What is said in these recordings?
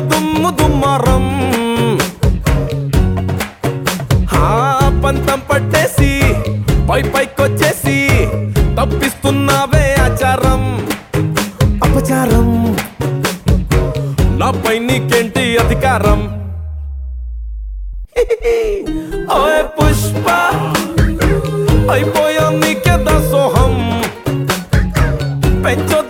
దుమ్ము దుమ్మరం. పంతం పట్టేసి పై పైకొచ్చేసి తప్పిస్తున్నావే ఆచారం. అపచారం. నాపై నీకేంటి అధికారం? ఓయ్ పుష్ప అయిపోయాం నీకే దాసోహం పెంచొద్దు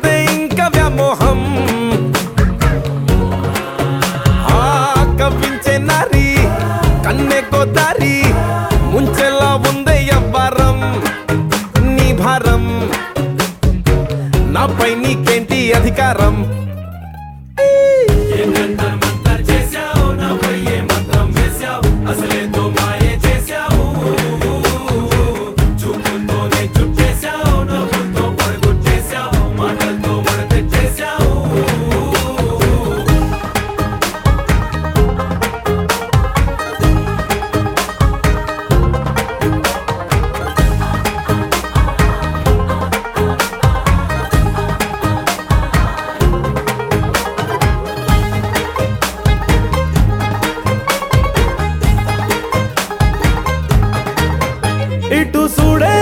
Amen. ఇటు చూడే.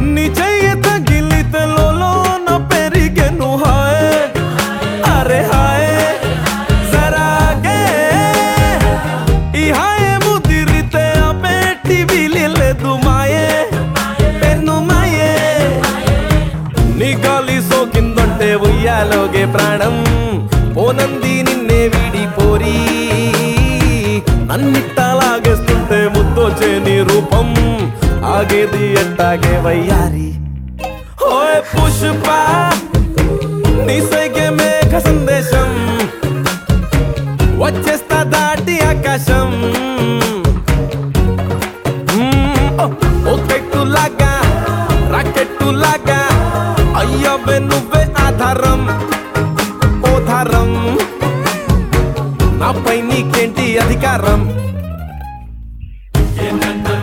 నీ చెయ్యి తగిలితే లోన పెరిగెను హాయ్. అరే హాయ్. జరాగే ఈ హాయ్ ముదిరితే ఆ పెట్టి విలిలేదు మాయే. పెన్ను మాయే. నీ గాలి సోకిందంటే ఉయ్యాలోగే ప్రాణం. పోనంది నిన్నే వీడి పోరి నన్నిట్టలాగేస్తుంటే ముద్దొచ్చే నీ రూపం ఆగేది ఎట్టాగే వయ్యారి. ఓయ్ పుష్ప నీ సైకే మేఘ సందేశం. వచ్చేస్తా దాటి ఆకాశం. మ్మ్, ఓ, ఓ అయ్యవే నువ్వే ఆధారం నాపై నీకేంటి అధికారం? Cantando.